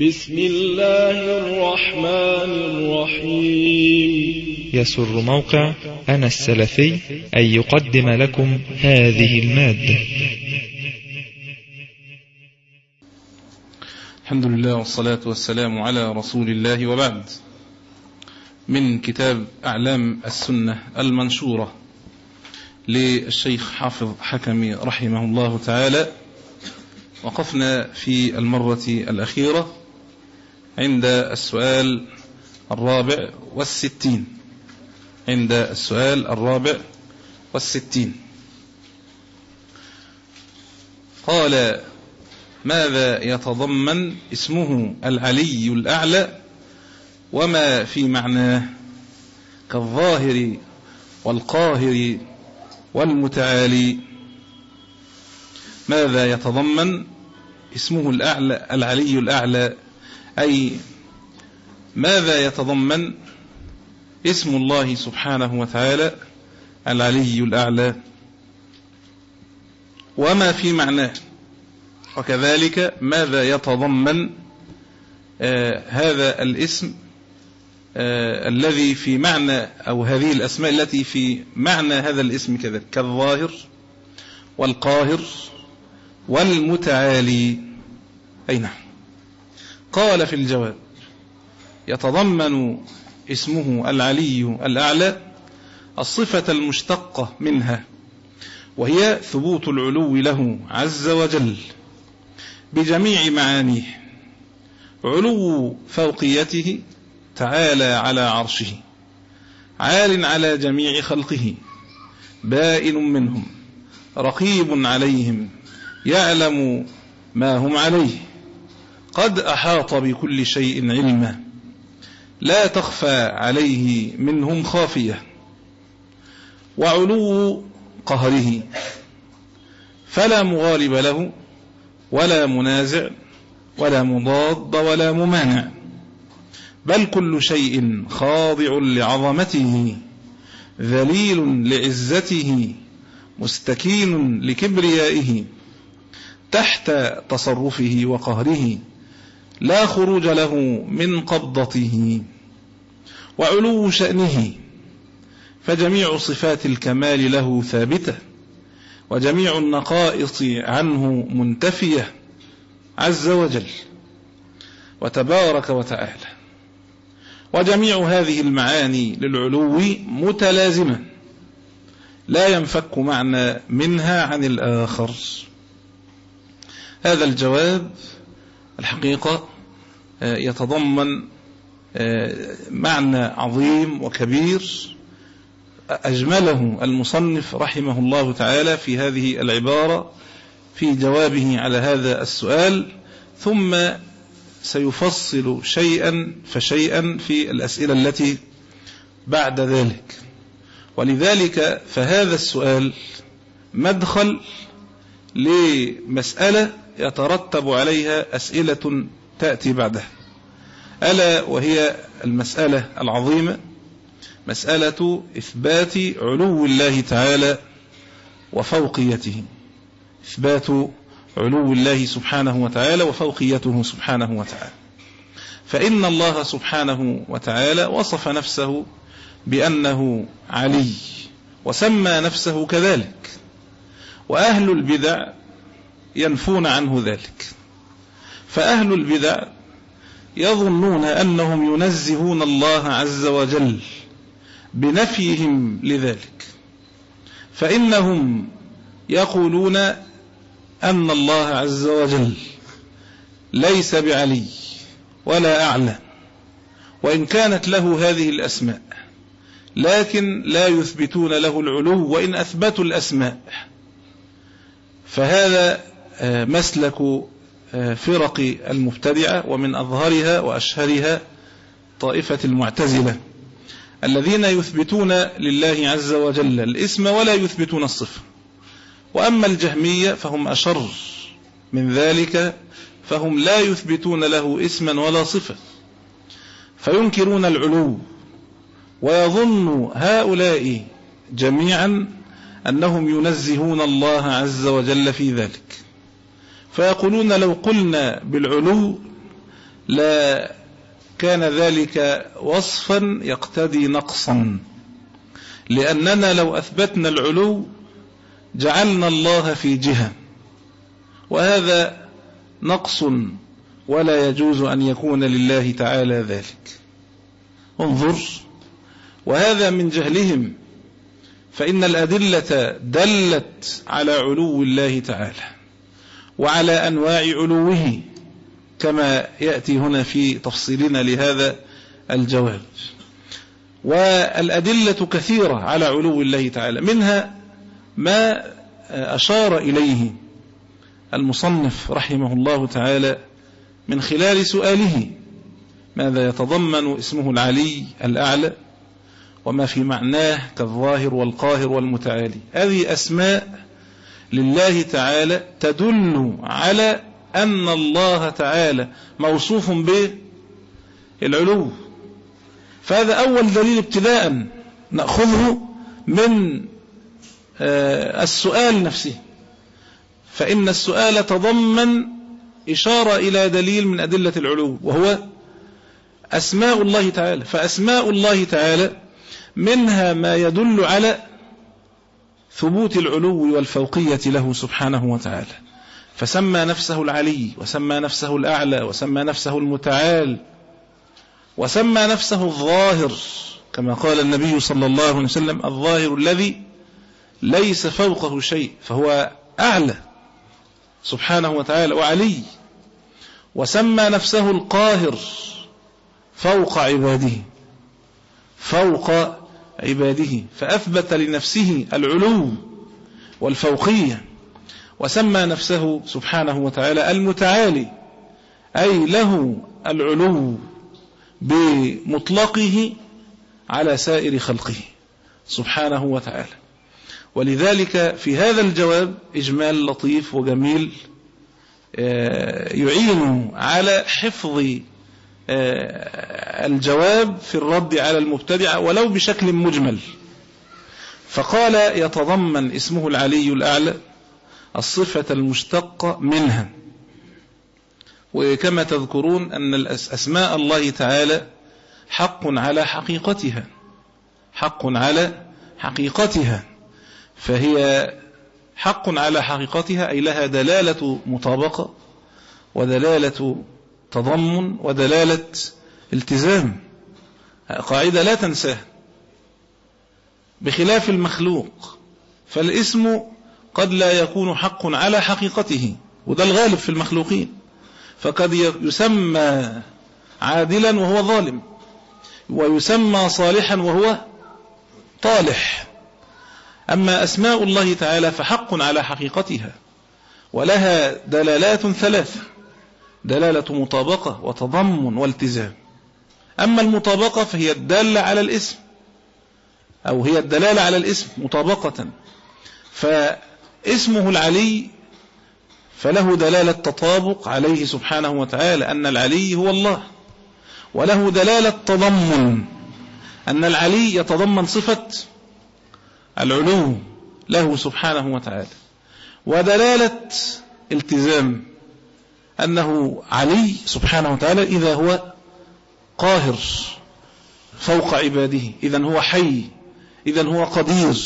بسم الله الرحمن الرحيم. يسر موقع أنا السلفي أن يقدم لكم هذه المادة. الحمد لله والصلاة والسلام على رسول الله وبعد. من كتاب أعلام السنة المنشورة للشيخ حافظ حكمي رحمه الله تعالى وقفنا في المرة الأخيرة عند السؤال الرابع والستين. عند السؤال الرابع والستين. قال ماذا يتضمن اسمه العلي الأعلى وما في معناه كالظاهر والقاهر والمتعالي؟ ماذا يتضمن اسمه الأعلى العلي الأعلى أي ماذا يتضمن اسم الله سبحانه وتعالى العلي الأعلى؟ وما في معناه؟ وكذلك ماذا يتضمن آه هذا الاسم آه الذي في معنى أو هذه الأسماء التي في معنى هذا الاسم كذلك كالظاهر والقاهر والمتعالي. أي نعم. قال في الجواب يتضمن اسمه العلي الأعلى الصفة المشتقة منها وهي ثبوت العلو له عز وجل بجميع معانيه علو فوقيته تعالى على عرشه عال على جميع خلقه بائن منهم رقيب عليهم يعلم ما هم عليه. قد أحاط بكل شيء علما. لا تخفى عليه منهم خافية. وعلو قهره. فلا مغالب له ولا منازع ولا مضاد ولا ممانع. بل كل شيء خاضع لعظمته ذليل لعزته مستكين لكبريائه تحت تصرفه وقهره. لا خروج له من قبضته وعلو شأنه فجميع صفات الكمال له ثابتة وجميع النقائص عنه منتفية عز وجل وتبارك وتعالى. وجميع هذه المعاني للعلو متلازمة لا ينفك معنى منها عن الآخر. هذا الجواب الحقيقة يتضمن معنى عظيم وكبير أجمله المصنف رحمه الله تعالى في هذه العبارة في جوابه على هذا السؤال ثم سيفصل شيئا فشيئا في الأسئلة التي بعد ذلك. ولذلك فهذا السؤال مدخل لمسألة يترتب عليها أسئلة تأتي بعدها. ألا وهي المسألة العظيمة مسألة إثبات علو الله تعالى وفوقيته. إثبات علو الله سبحانه وتعالى وفوقيته سبحانه وتعالى. فإن الله سبحانه وتعالى وصف نفسه بأنه علي وسمى نفسه كذلك. وأهل البدع ينفون عنه ذلك. فأهل البدع يظنون أنهم ينزهون الله عز وجل بنفيهم لذلك. فإنهم يقولون أن الله عز وجل ليس بعلي ولا أعلى وإن كانت له هذه الأسماء لكن لا يثبتون له العلو وإن أثبتوا الأسماء فهذا مسلك فرق المبتدعة ومن أظهرها وأشهرها طائفة المعتزلة الذين يثبتون لله عز وجل الاسم ولا يثبتون الصفة وأما الجهمية فهم أشر من ذلك فهم لا يثبتون له اسما ولا صفة. فينكرون العلو ويظن هؤلاء جميعا أنهم ينزهون الله عز وجل في ذلك. فيقولون لو قلنا بالعلو لا كان ذلك وصفا يقتدي نقصا. لأننا لو أثبتنا العلو جعلنا الله في جهة. وهذا نقص ولا يجوز أن يكون لله تعالى ذلك. انظر. وهذا من جهلهم. فإن الأدلة دلت على علو الله تعالى. وعلى أنواع علوه كما يأتي هنا في تفصيلنا لهذا الجواب. والأدلة كثيرة على علو الله تعالى منها ما أشار إليه المصنف رحمه الله تعالى من خلال سؤاله ماذا يتضمن اسمه العلي الأعلى؟ وما في معناه كالظاهر والقاهر والمتعالي؟ هذه أسماء لله تعالى تدل على أن الله تعالى موصوف بالعلو فهذا أول دليل ابتداء نأخذه من آه، السؤال نفسه. فإن السؤال تضمن إشارة إلى دليل من أدلة العلو وهو أسماء الله تعالى. فأسماء الله تعالى منها ما يدل على ثبوت العلو والفوقية له سبحانه وتعالى. فسمى نفسه العلي وسمى نفسه الأعلى وسمى نفسه المتعال وسمى نفسه الظاهر كما قال النبي صلى الله عليه وسلم الظاهر الذي ليس فوقه شيء فهو أعلى سبحانه وتعالى وعلي. وسمى نفسه القاهر فوق عباده فوق عباده فأثبت لنفسه العلو والفوقية وسمى نفسه سبحانه وتعالى المتعالي أي له العلو بمطلقه على سائر خلقه سبحانه وتعالى. ولذلك في هذا الجواب إجمال لطيف وجميل آه، يعين على حفظ الجواب في الرد على المبتدع ولو بشكل مجمل. فقال يتضمن اسمه العلي الأعلى الصفة المشتقة منها. وكما تذكرون أن أسماء الله تعالى حق على حقيقتها حق على حقيقتها. فهي حق على حقيقتها أي لها دلالة مطابقة ودلالة تضمن ودلالة التزام. قاعدة لا تنساها. بخلاف المخلوق فالاسم قد لا يكون حق على حقيقته وده الغالب في المخلوقين. فقد يسمى عادلا وهو ظالم ويسمى صالحا وهو طالح. أما أسماء الله تعالى فحق على حقيقتها ولها دلالات ثلاثة. دلالة مطابقة وتضمن والتزام. أما المطابقة فهي الدالة على الاسم أو هي الدلالة على الاسم مطابقة. فاسمه العلي فله دلالة تطابق عليه سبحانه وتعالى أن العلي هو الله. وله دلالة تضمن أن العلي يتضمن صفة العلو له سبحانه وتعالى. ودلالة التزام أنه علي سبحانه وتعالى إذا هو قاهر فوق عباده. إذا هو حي. إذا هو قدير.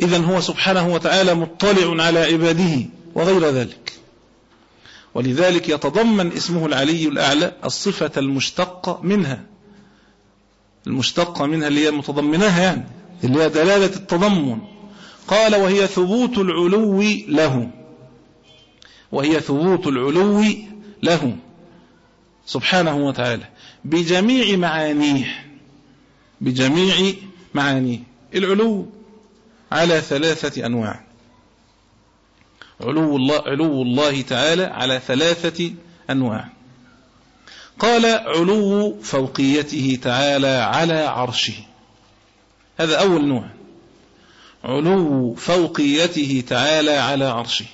إذا هو سبحانه وتعالى مطلع على عباده وغير ذلك. ولذلك يتضمن اسمه العلي الأعلى الصفة المشتقة منها. المشتقة منها اللي هي متضمناها يعني. اللي هي دلالة التضمن. قال وهي ثبوت العلو له. وهي ثبوت العلو له سبحانه وتعالى. بجميع معانيه. بجميع معانيه. العلو على ثلاثة أنواع. علو الله, علو الله تعالى على ثلاثة أنواع. قال علو فوقيته تعالى على عرشه. هذا أول نوع. علو فوقيته تعالى على عرشه.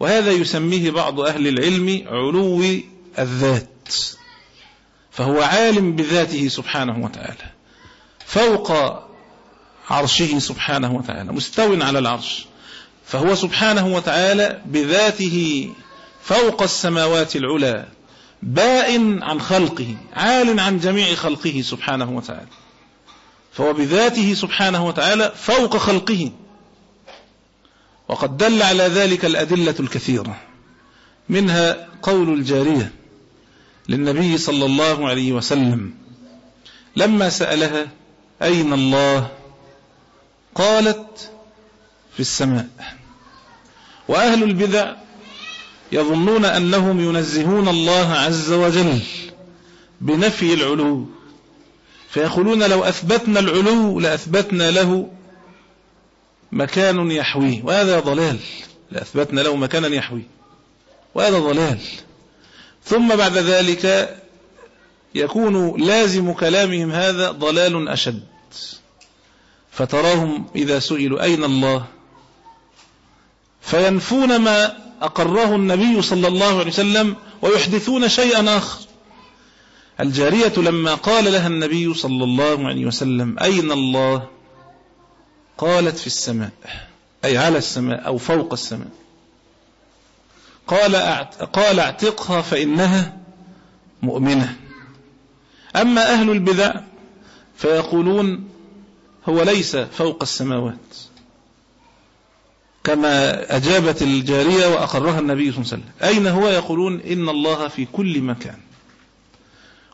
وهذا يسميه بعض أهل العلم علو الذات فهو عالم بذاته سبحانه وتعالى فوق عرشه سبحانه وتعالى مستو على العرش فهو سبحانه وتعالى بذاته فوق السماوات العلى بائن عن خلقه عال عن جميع خلقه سبحانه وتعالى فهو بذاته سبحانه وتعالى فوق خلقه. وقد دل على ذلك الأدلة الكثيرة. منها قول الجارية للنبي صلى الله عليه وسلم لما سألها أين الله؟ قالت في السماء. وأهل البدع يظنون أنهم ينزهون الله عز وجل بنفي العلو فيقولون لو أثبتنا العلو لأثبتنا له مكان يحويه وهذا ضلال. لأثبتنا له مكانا يحويه وهذا ضلال. ثم بعد ذلك يكون لازم كلامهم هذا ضلال أشد. فتراهم إذا سئلوا أين الله؟ فينفون ما أقره النبي صلى الله عليه وسلم ويحدثون شيئا آخر. الجارية لما قال لها النبي صلى الله عليه وسلم أين الله؟ قالت في السماء أي على السماء أو فوق السماء. قال قال اعتقها فإنها مؤمنة. أما أهل البدع فيقولون هو ليس فوق السماوات. كما أجابت الجارية وأقرها النبي صلى الله عليه وسلم. أين هو؟ يقولون إن الله في كل مكان.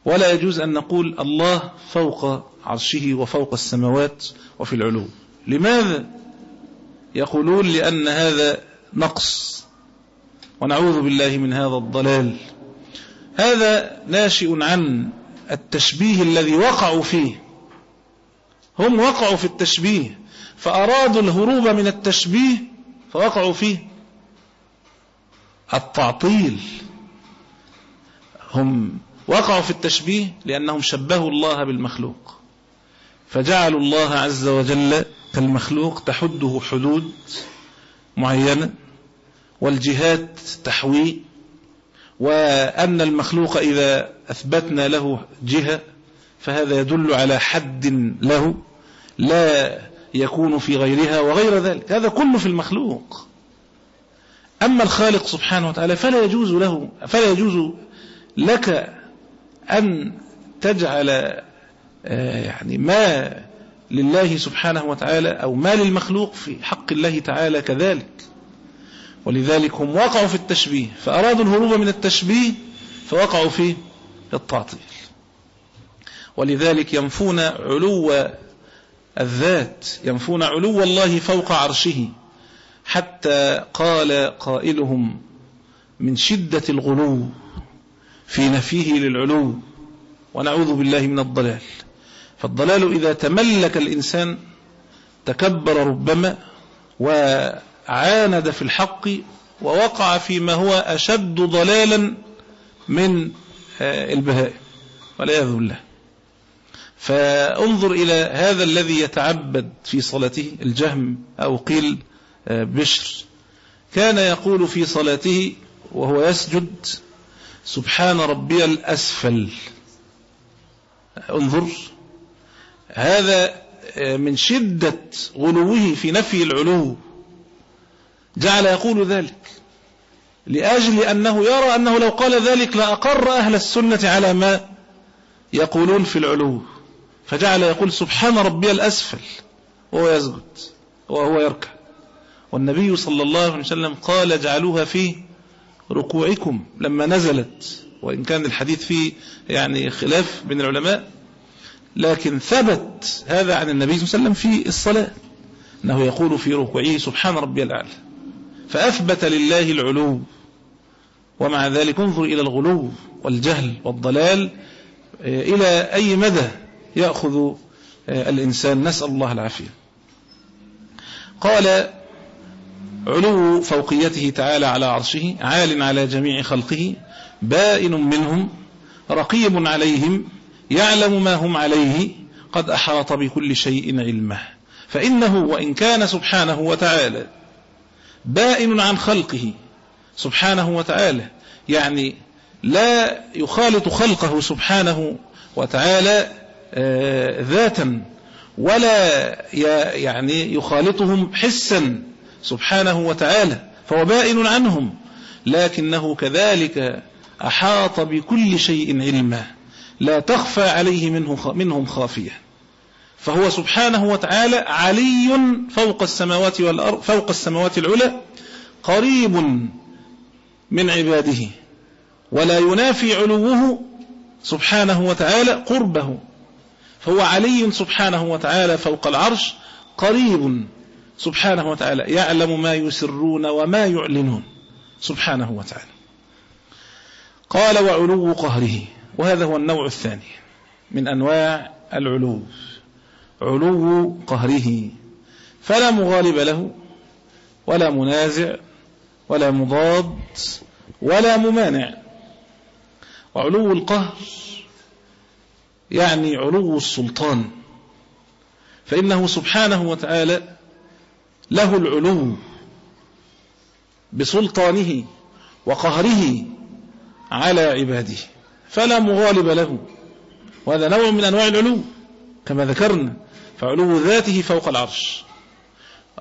ولا يجوز أن نقول الله فوق عرشه وفوق السماوات وفي العلو. لماذا يقولون لأن هذا نقص ونعوذ بالله من هذا الضلال؟ هذا ناشئ عن التشبيه الذي وقعوا فيه. هم وقعوا في التشبيه فأرادوا الهروب من التشبيه فوقعوا فيه. التعطيل. هم وقعوا في التشبيه لأنهم شبهوا الله بالمخلوق فجعلوا الله عز وجل كالمخلوق تحده حدود معينة والجهات تحويه وأن المخلوق إذا أثبتنا له جهة فهذا يدل على حد له لا يكون في غيرها وغير ذلك. هذا كله في المخلوق. أما الخالق سبحانه وتعالى فلا يجوز له فلا يجوز لك أن تجعل آه، يعني ما لله سبحانه وتعالى أو ما للمخلوق في حق الله تعالى كذلك. ولذلك هم وقعوا في التشبيه. فأرادوا الهروب من التشبيه فوقعوا في التعطيل. ولذلك ينفون علو الذات ينفون علو الله فوق عرشه. حتى قال قائلهم من شدة الغلو في نفيه للعلو. ونعوذ بالله من الضلال. فالضلال إذا تملك الإنسان تكبر ربما وعاند في الحق ووقع فيما هو أشد ضلالا من آه، البهائم والعياذ بالله. فانظر إلى هذا الذي يتعبد في صلاته الجهم أو قيل آه، بشر. كان يقول في صلاته وهو يسجد سبحان ربي الأسفل. انظر. هذا آه، من شدة غلوه في نفي العلو. جعل يقول ذلك لأجل أنه يرى أنه لو قال ذلك لأقر أهل السنة على ما يقولون في العلو. فجعل يقول سبحان ربي الأسفل وهو يسجد وهو يركع. والنبي صلى الله عليه وسلم قال اجعلوها في ركوعكم. لما نزلت وإن كان الحديث فيه يعني خلاف بين العلماء لكن ثبت هذا عن النبي صلى الله عليه وسلم في الصلاة أنه يقول في ركوعه سبحان ربي الأعلى فأثبت لله العلو ومع ذلك انظر إلى الغلو والجهل والضلال إلى أي مدى يأخذ آه، الإنسان؟ نسأل الله العافية. قال علو فوقيته تعالى على عرشه عال على جميع خلقه بائن منهم رقيب عليهم يعلم ما هم عليه قد أحاط بكل شيء علمه. فإنه وإن كان سبحانه وتعالى بائن عن خلقه سبحانه وتعالى يعني لا يخالط خلقه سبحانه وتعالى آه، ذاتا ولا يعني يخالطهم حسا سبحانه وتعالى فهو بائن عنهم. لكنه كذلك أحاط بكل شيء علما لا تخفى عليه منه منهم خافية. فهو سبحانه وتعالى علي فوق السماوات والأرض فوق السماوات العلى قريب من عباده ولا ينافي علوه سبحانه وتعالى قربه. فهو علي سبحانه وتعالى فوق العرش قريب سبحانه وتعالى يعلم ما يسرون وما يعلنون سبحانه وتعالى. قال وعلو قهره. وهذا هو النوع الثاني من أنواع العلو. علو قهره. فلا مغالب له ولا منازع ولا مضاد ولا ممانع. وعلو القهر يعني علو السلطان. فإنه سبحانه وتعالى له العلو بسلطانه وقهره على عباده. فلا مغالب له. وهذا نوع من أنواع العلو كما ذكرنا فعلو ذاته فوق العرش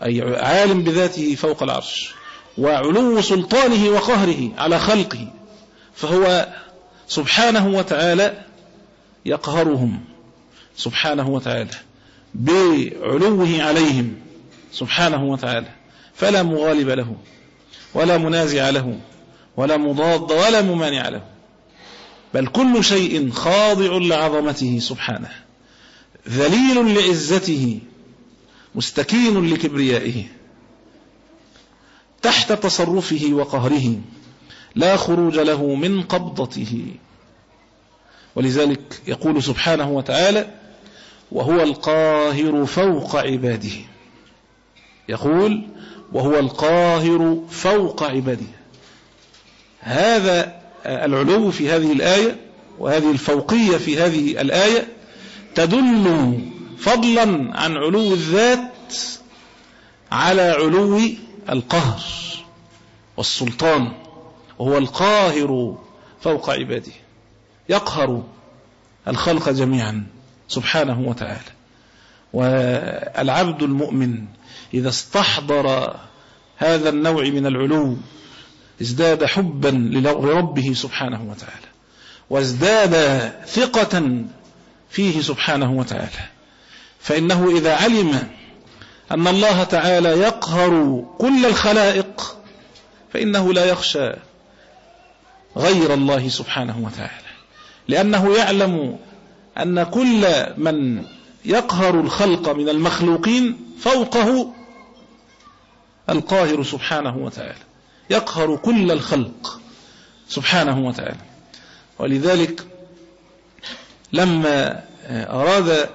أي عالم بذاته فوق العرش وعلو سلطانه وقهره على خلقه فهو سبحانه وتعالى يقهرهم سبحانه وتعالى بعلوه عليهم سبحانه وتعالى فلا مغالب له ولا منازع له ولا مضاد ولا ممانع له. بل كل شيء خاضع لعظمته سبحانه ذليل لعزته مستكين لكبريائه تحت تصرفه وقهره لا خروج له من قبضته. ولذلك يقول سبحانه وتعالى وهو القاهر فوق عباده يقول وهو القاهر فوق عباده هذا العلو في هذه الآية وهذه الفوقية في هذه الآية تدل فضلا عن علو الذات على علو القهر والسلطان وهو القاهر فوق عباده يقهر الخلق جميعا سبحانه وتعالى. والعبد المؤمن إذا استحضر هذا النوع من العلو ازداد حبا لربه سبحانه وتعالى وازداد ثقة فيه سبحانه وتعالى. فإنه إذا علم أن الله تعالى يقهر كل الخلائق فإنه لا يخشى غير الله سبحانه وتعالى. لأنه يعلم أن كل من يقهر الخلق من المخلوقين فوقه القاهر سبحانه وتعالى. يقهر كل الخلق سبحانه وتعالى. ولذلك لما أراد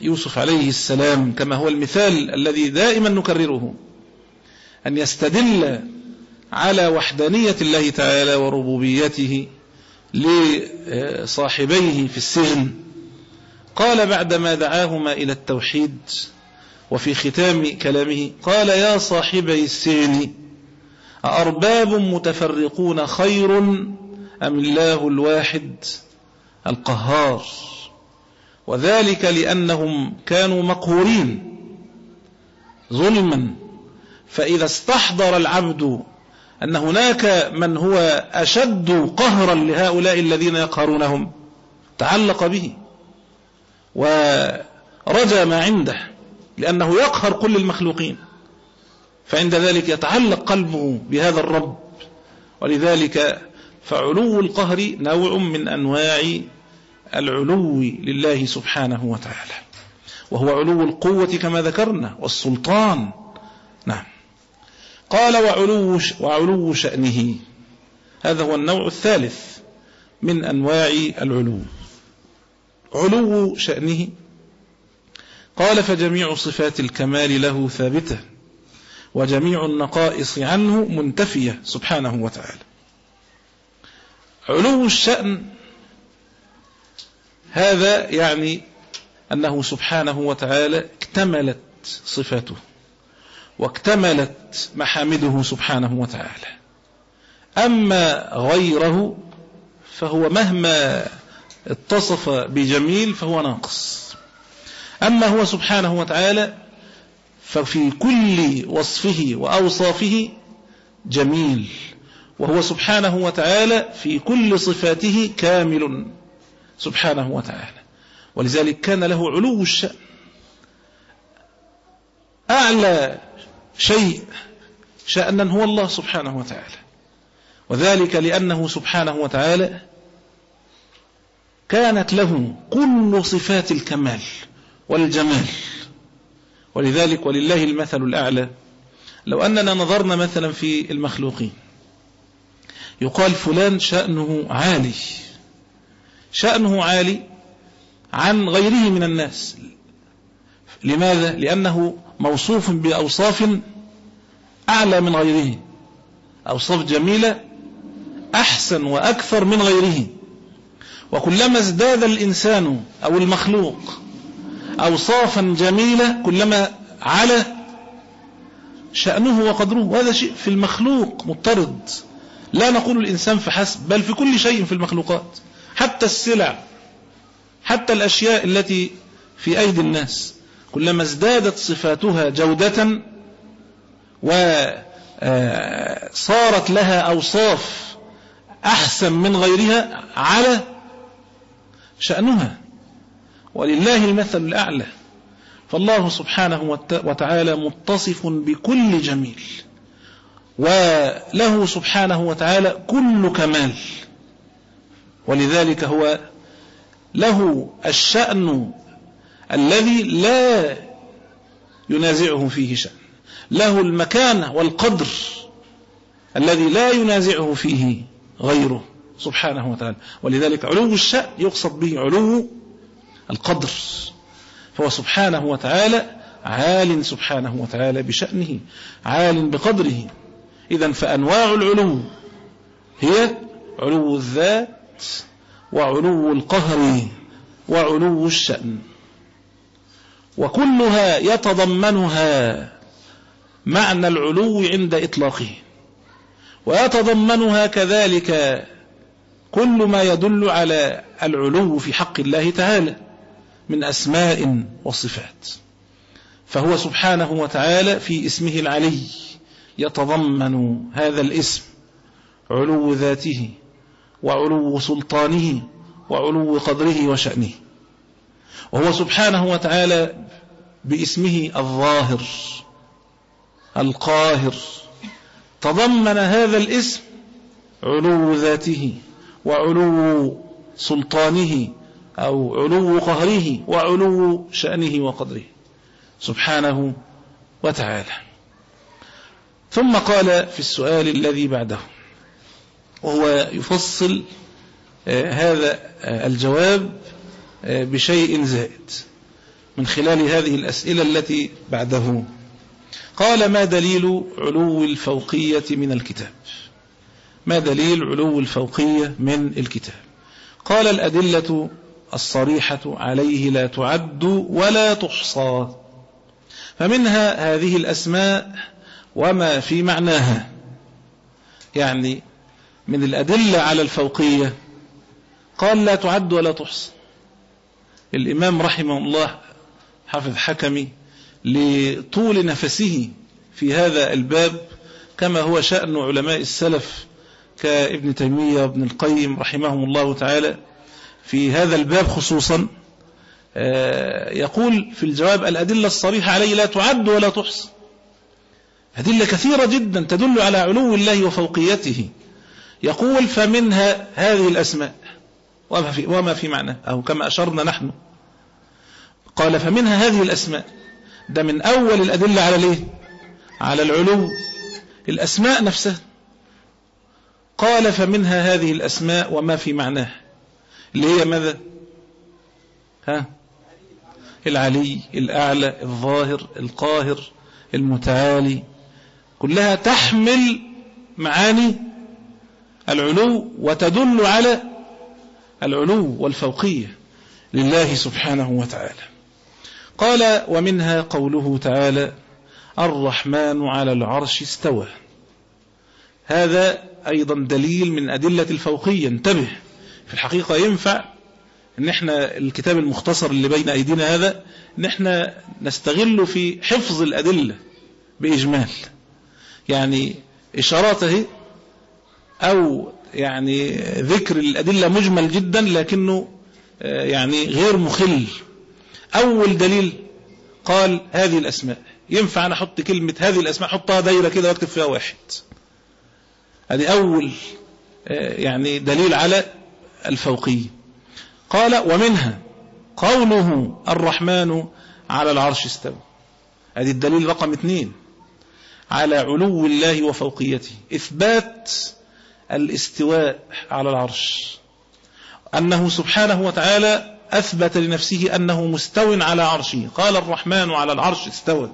يوسف عليه السلام كما هو المثال الذي دائما نكرره أن يستدل على وحدانية الله تعالى وربوبيته لصاحبيه في السجن. قال بعدما دعاهما إلى التوحيد وفي ختام كلامه قال يا صاحبي السجن أأرباب متفرقون خير أم الله الواحد القهار؟ وذلك لأنهم كانوا مقهورين ظلما. فإذا استحضر العبد أن هناك من هو أشد قهرا لهؤلاء الذين يقهرونهم تعلق به ورجى ما عنده لأنه يقهر كل المخلوقين. فعند ذلك يتعلق قلبه بهذا الرب. ولذلك فعلو القهر نوع من أنواع العلو لله سبحانه وتعالى. وهو علو القوة كما ذكرنا والسلطان. نعم. قال وعلو, وعلو شأنه. هذا هو النوع الثالث من أنواع العلو. علو شأنه. قال فجميع صفات الكمال له ثابتة. وجميع النقائص عنه منتفية سبحانه وتعالى. علو الشأن هذا يعني أنه سبحانه وتعالى اكتملت صفاته واكتملت محامده سبحانه وتعالى. أما غيره فهو مهما اتصف بجميل فهو ناقص. أما هو سبحانه وتعالى ففي كل وصفه وأوصافه جميل. وهو سبحانه وتعالى في كل صفاته كامل. سبحانه وتعالى. ولذلك كان له علو الشأن. أعلى شيء شأنا هو الله سبحانه وتعالى. وذلك لأنه سبحانه وتعالى كانت له كل صفات الكمال والجمال. ولذلك ولله المثل الأعلى. لو أننا نظرنا مثلا في المخلوقين يقال فلان شأنه عالي شأنه عالي عن غيره من الناس. لماذا؟ لأنه موصوف بأوصاف أعلى من غيره أوصاف جميلة أحسن وأكثر من غيره. وكلما ازداد الإنسان أو المخلوق أوصافا جميلة كلما على شأنه وقدره. وهذا شيء في المخلوق مضطرد. لا نقول الإنسان فحسب بل في كل شيء في المخلوقات. حتى السلع حتى الأشياء التي في أيدي الناس. كلما ازدادت صفاتها جودة وصارت آه، لها أوصاف أحسن من غيرها على شأنها. ولله المثل الأعلى. فالله سبحانه وتعالى متصف بكل جميل. وله سبحانه وتعالى كل كمال. ولذلك هو له الشأن الذي لا ينازعه فيه شأن. له المكانة والقدر الذي لا ينازعه فيه غيره سبحانه وتعالى. ولذلك علو الشأن يقصد به علو القدر. فهو سبحانه وتعالى عال سبحانه وتعالى بشأنه عال بقدره. إذا فأنواع العلو هي علو الذات وعلو القهر وعلو الشأن. وكلها يتضمنها معنى العلو عند إطلاقه. ويتضمنها كذلك كل ما يدل على العلو في حق الله تعالى. من أسماء وصفات. فهو سبحانه وتعالى في اسمه العلي يتضمن هذا الاسم علو ذاته وعلو سلطانه وعلو قدره وشأنه. وهو سبحانه وتعالى باسمه الظاهر القاهر. تضمن هذا الاسم علو ذاته وعلو سلطانه أو علو قهره وعلو شأنه وقدره. سبحانه وتعالى. ثم قال في السؤال الذي بعده وهو يفصل آه، هذا آه، الجواب آه، بشيء زائد من خلال هذه الأسئلة التي بعده. قال ما دليل علو الفوقية من الكتاب؟ ما دليل علو الفوقية من الكتاب؟ قال الأدلة الصريحة عليه لا تعد ولا تحصى. فمنها هذه الأسماء وما في معناها. يعني من الأدلة على الفوقية. قال لا تعد ولا تحصى. الإمام رحمه الله حافظ حكمي لطول نفسه في هذا الباب كما هو شأن علماء السلف كابن تيمية وابن القيم رحمهم الله تعالى في هذا الباب خصوصا آه، يقول في الجواب الأدلة الصريحة عليه لا تعد ولا تحصى. أدلة كثيرة جدا تدل على علو الله وفوقيته. يقول فمنها هذه الأسماء. وما في, وما في معنى. أو كما أشرنا نحن. قال فمنها هذه الأسماء. ده من أول الأدلة على ليه؟ على العلو. الأسماء نفسها. قال فمنها هذه الأسماء وما في معناه. اللي هي ماذا؟ ها؟ العلي الأعلى الظاهر القاهر المتعالي. كلها تحمل معاني العلو وتدل على العلو والفوقية لله سبحانه وتعالى. قال ومنها قوله تعالى الرحمن على العرش استوى هذا أيضا دليل من أدلة الفوقية. انتبه. في الحقيقة ينفع إن إحنا الكتاب المختصر اللي بين أيدينا هذا إن إحنا نستغله في حفظ الأدلة بإجمال. يعني اشاراته أو يعني ذكر الأدلة مجمل جدا لكنه يعني غير مخل. أول دليل قال هذه الأسماء. ينفع أنا أحط كلمة هذه الأسماء أحطها دايرة كده وأكتب فيها واحد. هذه أول يعني دليل على الفوقية قال ومنها قوله الرحمن على العرش استوى. هذه الدليل رقم اثنين على علو الله وفوقيته. إثبات الاستواء على العرش. أنه سبحانه وتعالى أثبت لنفسه أنه مستو على عرشه. قال الرحمن على العرش استوى.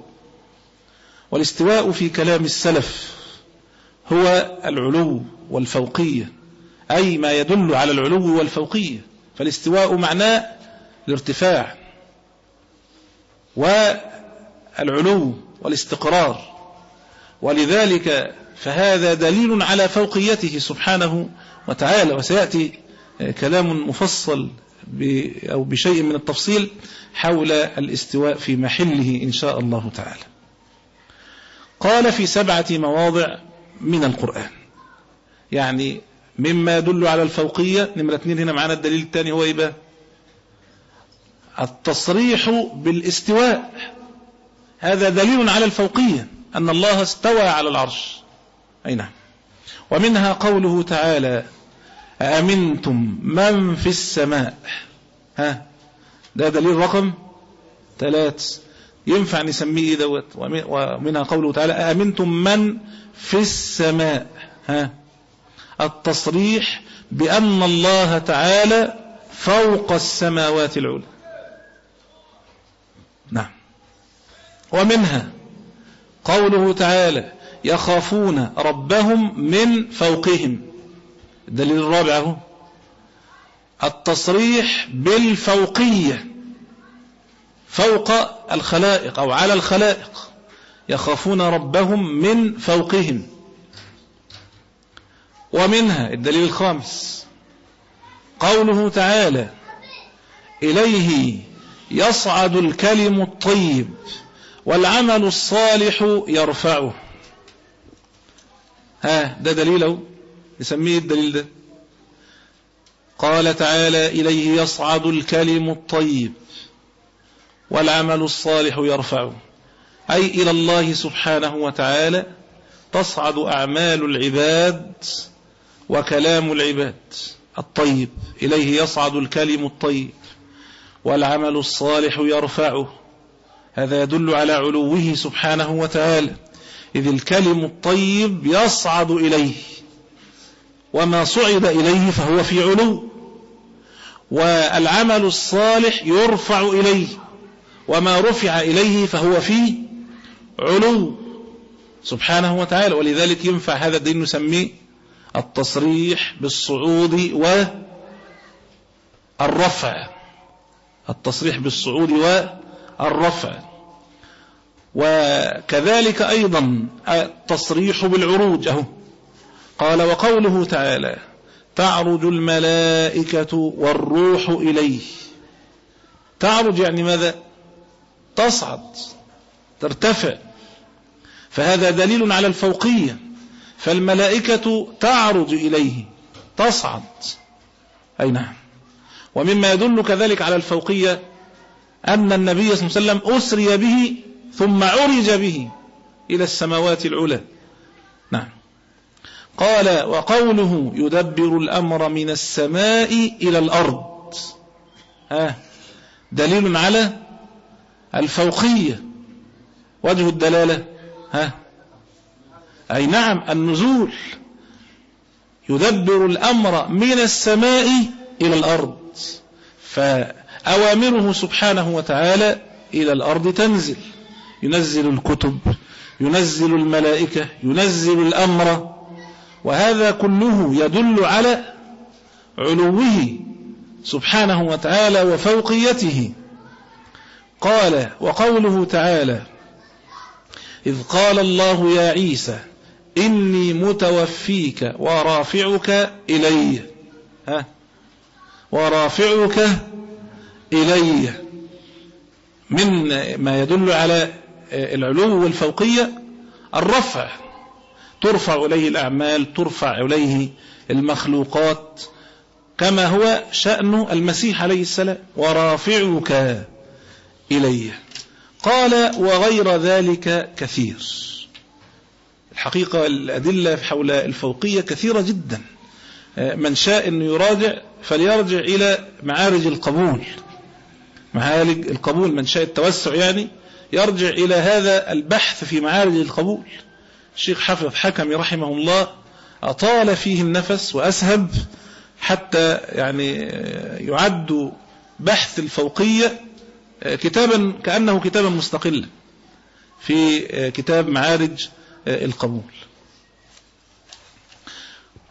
والاستواء في كلام السلف هو العلو والفوقية. أي ما يدل على العلو والفوقية فالاستواء معناه الارتفاع والعلو والاستقرار. ولذلك فهذا دليل على فوقيته سبحانه وتعالى وسيأتي كلام مفصل أو بشيء من التفصيل حول الاستواء في محله إن شاء الله تعالى. قال في سبعة مواضع من القرآن يعني مما يدل على الفوقية. نمرة اثنين هنا معنا الدليل الثاني. هو إيه التصريح بالاستواء. هذا دليل على الفوقية أن الله استوى على العرش. أي نعم. ومنها قوله تعالى أأمنتم من في السماء؟ ها؟ ده دليل رقم ثلاث. ينفع نسميه دوت. ومنها قوله تعالى أأمنتم من في السماء؟ ها؟ التصريح بأن الله تعالى فوق السماوات العلى. نعم. ومنها قوله تعالى يخافون ربهم من فوقهم. الدليل الرابع هو التصريح بالفوقية فوق الخلائق أو على الخلائق. يخافون ربهم من فوقهم. ومنها الدليل الخامس. قوله تعالى إليه يصعد الكلم الطيب والعمل الصالح يرفعه. ها ده دليله نسميه الدليل ده. قال تعالى إليه يصعد الكلم الطيب والعمل الصالح يرفعه. أي إلى الله سبحانه وتعالى تصعد أعمال العباد وكلام العباد الطيب إليه يصعد الكلم الطيب والعمل الصالح يرفعه. هذا يدل على علوه سبحانه وتعالى. إذ الكلم الطيب يصعد إليه وما صعد إليه فهو في علو. والعمل الصالح يرفع إليه وما رفع إليه فهو في علو. سبحانه وتعالى ولذلك ينفع هذا الدين نسميه التصريح بالصعود والرفع التصريح بالصعود والرفع وكذلك أيضا التصريح بالعروج. أهو. قال وقوله تعالى تعرج الملائكة والروح إليه. تعرج يعني ماذا؟ تصعد ترتفع. فهذا دليل على الفوقية. فالملائكة تعرج إليه تصعد. أي نعم. ومما يدل كذلك على الفوقية أن النبي صلى الله عليه وسلم أسري به ثم عرج به إلى السماوات العلى. نعم. قال وقوله يدبر الأمر من السماء إلى الأرض. ها دليل على الفوقية وجه الدلالة. ها. أي نعم النزول يدبر الأمر من السماء إلى الأرض فأوامره سبحانه وتعالى إلى الأرض تنزل ينزل الكتب ينزل الملائكة ينزل الأمر وهذا كله يدل على علوه سبحانه وتعالى وفوقيته. قال وقوله تعالى إذ قال الله يا عيسى إني متوفيك ورافعك إلي ها؟ ورافعك إلي من ما يدل على العلو والفوقية الرفع. ترفع إليه الأعمال ترفع إليه المخلوقات كما هو شأن المسيح عليه السلام. ورافعك إليه. قال وغير ذلك كثير. الحقيقة الأدلة حول الفوقية كثيرة جدا. من شاء أن يراجع فليرجع إلى معارج القبول. معارج القبول من شاء التوسع يعني يرجع إلى هذا البحث في معارج القبول. الشيخ حافظ حكمي رحمه الله أطال فيه النفس وأسهب حتى يعني يعد بحث الفوقية كتابا كأنه كتابا مستقلا في كتاب معارج القبول.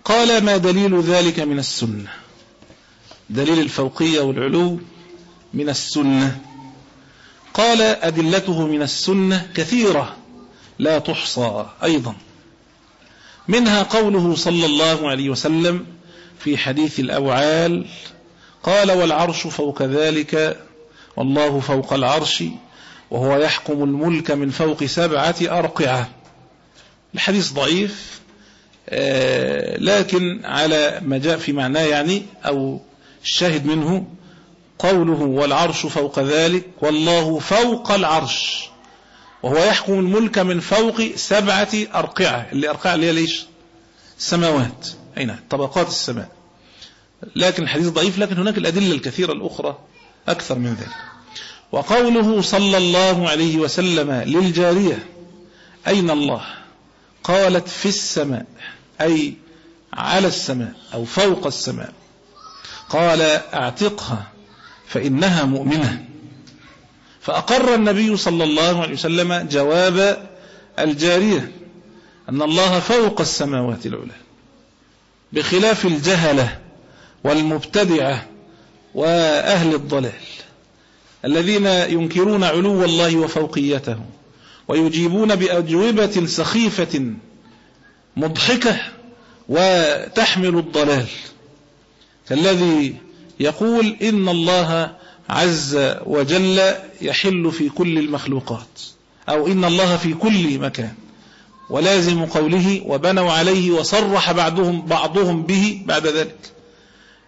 قال ما دليل ذلك من السنة؟ دليل الفوقية والعلو من السنة. قال أدلته من السنة كثيرة لا تحصى أيضا. منها قوله صلى الله عليه وسلم في حديث الأوعال قال والعرش فوق ذلك والله فوق العرش وهو يحكم الملك من فوق سبعة أرقعة. الحديث ضعيف آه، لكن على ما جاء في معناه يعني أو الشاهد منه قوله والعرش فوق ذلك والله فوق العرش وهو يحكم الملك من فوق سبعة أرقعة اللي أرقعة اللي هي ليش؟ السماوات. أين طبقات السماء. لكن الحديث ضعيف لكن هناك الأدلة الكثيرة الأخرى أكثر من ذلك. وقوله صلى الله عليه وسلم للجارية أين الله؟ قالت في السماء أي على السماء أو فوق السماء. قال أعتقها فإنها مؤمنة. فأقر النبي صلى الله عليه وسلم جواب الجارية أن الله فوق السماوات العلى بخلاف الجهلة والمبتدعة وأهل الضلال الذين ينكرون علو الله وفوقيته. ويجيبون بأجوبة سخيفة مضحكة وتحمل الضلال. كالذي يقول إن الله عز وجل يحل في كل المخلوقات أو إن الله في كل مكان. ولازم قوله وبنوا عليه وصرح بعضهم بعضهم به بعد ذلك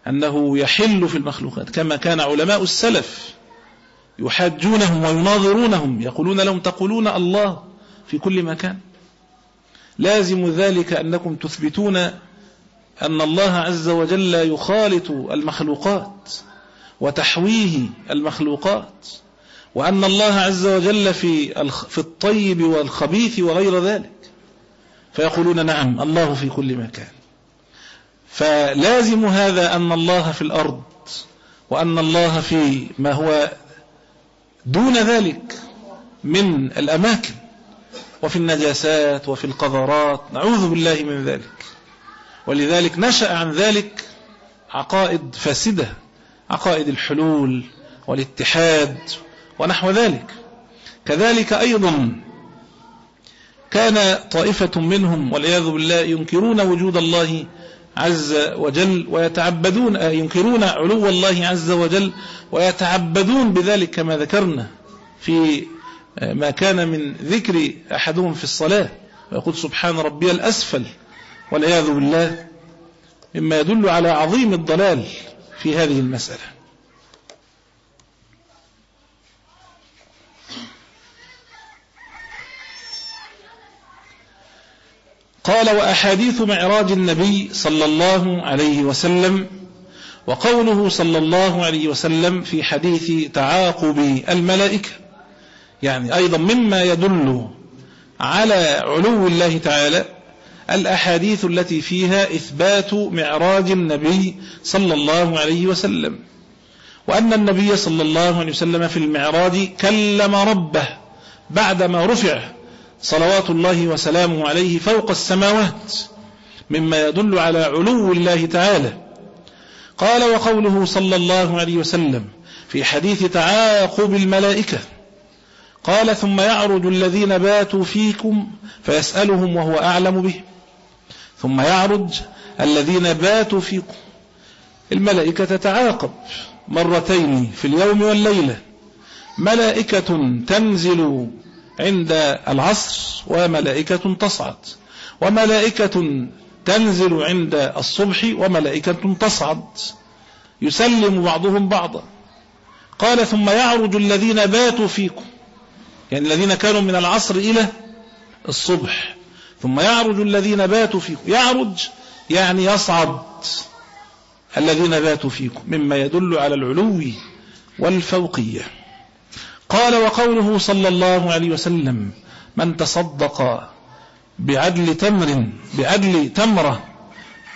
أنه يحل في المخلوقات كما كان علماء السلف. يحاجونهم ويناظرونهم يقولون لهم تقولون الله في كل مكان. لازم ذلك أنكم تثبتون أن الله عز وجل يخالط المخلوقات وتحويه المخلوقات وأن الله عز وجل في في الطيب والخبيث وغير ذلك. فيقولون نعم الله في كل مكان. فلازم هذا أن الله في الأرض وأن الله في ما هو دون ذلك من الأماكن وفي النجاسات وفي القذرات نعوذ بالله من ذلك. ولذلك نشأ عن ذلك عقائد فاسدة عقائد الحلول والاتحاد ونحو ذلك. كذلك أيضا كان طائفة منهم والعياذ بالله ينكرون وجود الله عز وجل ويتعبدون آه، ينكرون علو الله عز وجل ويتعبدون بذلك كما ذكرنا في آه، ما كان من ذكر أحدهم في الصلاة. ويقول سبحان ربي الأسفل والعياذ بالله مما يدل على عظيم الضلال في هذه المسألة. قال وأحاديث معراج النبي صلى الله عليه وسلم وقوله صلى الله عليه وسلم في حديث تعاقب الملائكة يعني أيضا مما يدل على علو الله تعالى الأحاديث التي فيها إثبات معراج النبي صلى الله عليه وسلم. وأن النبي صلى الله عليه وسلم في المعراج كلم ربه بعدما رفع صلوات الله وسلامه عليه فوق السماوات مما يدل على علو الله تعالى. قال وقوله صلى الله عليه وسلم في حديث تعاقب الملائكة قال ثم يعرج الذين باتوا فيكم فيسألهم وهو أعلم به. ثم يعرج الذين باتوا فيكم. الملائكة تتعاقب مرتين في اليوم والليلة. ملائكة تنزل عند العصر وملائكة تصعد. وملائكة تنزل عند الصبح وملائكة تصعد. يسلم بعضهم بعضا. قال ثم يعرج الذين باتوا فيكم. يعني الذين كانوا من العصر إلى الصبح. ثم يعرج الذين باتوا فيكم. يعرج يعني يصعد. الذين باتوا فيكم. مما يدل على العلو والفوقية. قال وقوله صلى الله عليه وسلم من تصدق بعدل تمر بعدل تمرة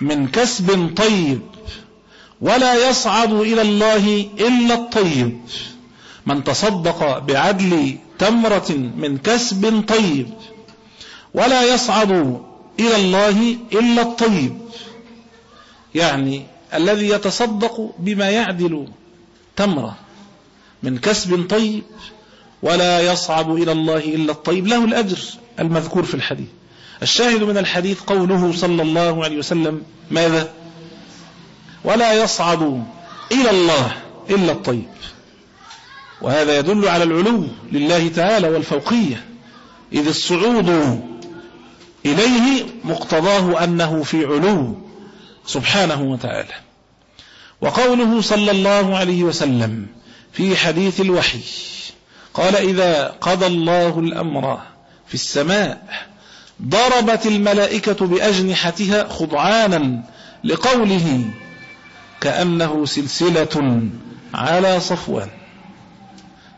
من كسب طيب ولا يصعد إلى الله إلا الطيب. من تصدق بعدل تمرة من كسب طيب ولا يصعد إلى الله إلا الطيب. يعني الذي يتصدق بما يعدل تمرة. من كسب طيب ولا يصعد إلى الله إلا الطيب. له الأجر المذكور في الحديث. الشاهد من الحديث قوله صلى الله عليه وسلم ماذا؟ ولا يصعد إلى الله إلا الطيب. وهذا يدل على العلو لله تعالى والفوقية. إذ الصعود إليه مقتضاه أنه في علو سبحانه وتعالى. وقوله صلى الله عليه وسلم في حديث الوحي. قال إذا قضى الله الأمر في السماء ضربت الملائكة بأجنحتها خضعانا لقوله كأنه سلسلة على صفوان.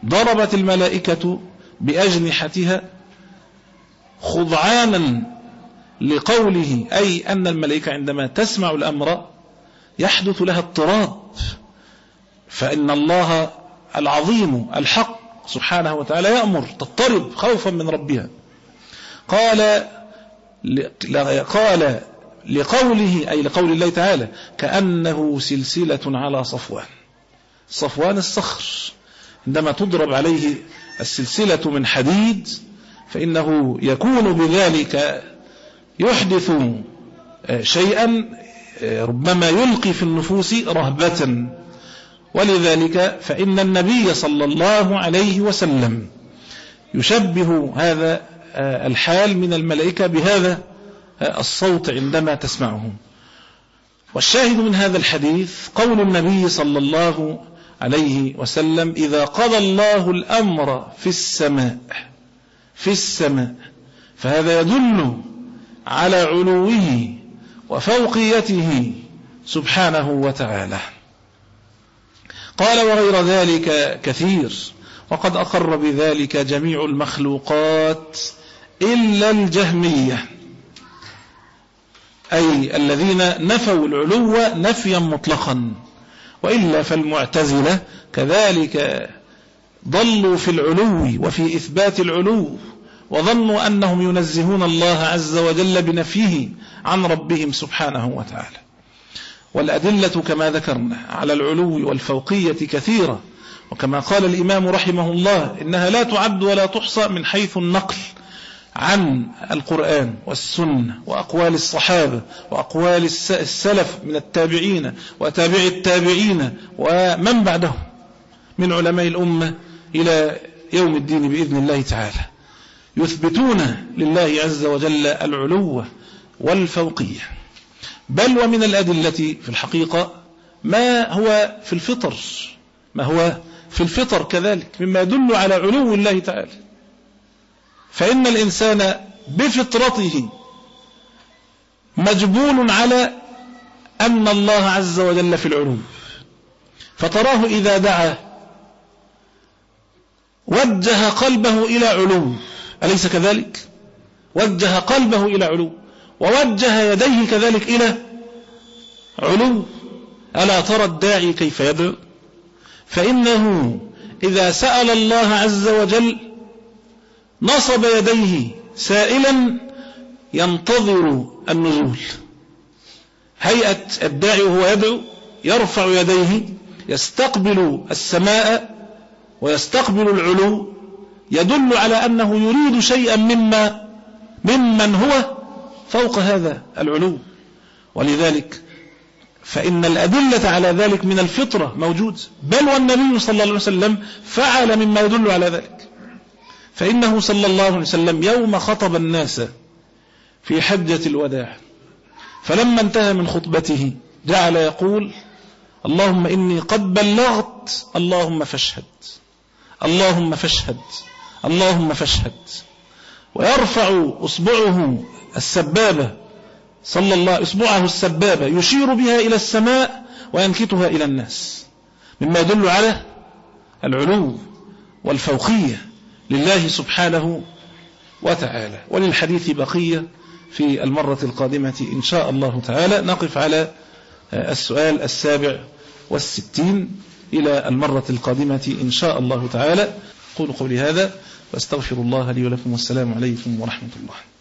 ضربت الملائكة بأجنحتها خضعانا لقوله أي أن الملائكة عندما تسمع الأمر يحدث لها اضطراب. فإن الله العظيم الحق سبحانه وتعالى يأمر تضطرب خوفا من ربها. قال قال لقوله أي لقول الله تعالى كأنه سلسلة على صفوان. صفوان الصخر. عندما تضرب عليه السلسلة من حديد فإنه يكون بذلك يحدث آه، شيئا آه، ربما يلقي في النفوس رهبة. ولذلك فإن النبي صلى الله عليه وسلم يشبه هذا آه، الحال من الملائكة بهذا الصوت عندما تسمعه. والشاهد من هذا الحديث قول النبي صلى الله عليه وسلم إذا قضى الله الأمر في السماء في السماء فهذا يدل على علوه وفوقيته سبحانه وتعالى. قال وغير ذلك كثير. وقد أقر بذلك جميع المخلوقات إلا الجهمية أي الذين نفوا العلو نفيا مطلقا وإلا فالمعتزلة كذلك ضلوا في العلو وفي إثبات العلو وظنوا أنهم ينزهون الله عز وجل بنفيه عن ربهم سبحانه وتعالى. والأدلة كما ذكرنا على العلو والفوقية كثيرة. وكما قال الإمام رحمه الله إنها لا تعد ولا تحصى من حيث النقل عن القرآن والسنة وأقوال الصحابة وأقوال السلف من التابعين وتابع التابعين ومن بعدهم من علماء الأمة إلى يوم الدين بإذن الله تعالى. يثبتون لله عز وجل العلو والفوقية. بل ومن الأدلة في الحقيقة ما هو في الفطر ما هو في الفطر كذلك مما يدل على علو الله تعالى. فإن الإنسان بفطرته مجبول على أن الله عز وجل في العلو. فتراه إذا دعا وجه قلبه إلى علو. أليس كذلك؟ وجه قلبه إلى علو. ووجه يديه كذلك إلى علو. ألا ترى الداعي كيف يدعو فإنه إذا سأل الله عز وجل نصب يديه سائلا ينتظر النزول. هيئة الداعي وهو يدعو يرفع يديه يستقبل السماء ويستقبل العلو. يدل على أنه يريد شيئا مما ممن هو فوق هذا العلو. ولذلك فإن الأدلة على ذلك من الفطرة موجود. بل والنبي صلى الله عليه وسلم فعل مما يدل على ذلك. فإنه صلى الله عليه وسلم يوم خطب الناس في حجة الوداع. فلما انتهى من خطبته جعل يقول اللهم إني قد بلغت اللهم فاشهد اللهم فاشهد اللهم فاشهد. ويرفع أصبعه السبابة صلى الله إصبعه السبابة يشير بها إلى السماء وينكتها إلى الناس. مما يدل على العلو والفوقية لله سبحانه وتعالى. وللحديث بقية في المرة القادمة إن شاء الله تعالى. نقف على السؤال السابع والستين إلى المرة القادمة إن شاء الله تعالى. قولوا قولي هذا وأستغفر الله لي ولكم والسلام عليكم ورحمة الله.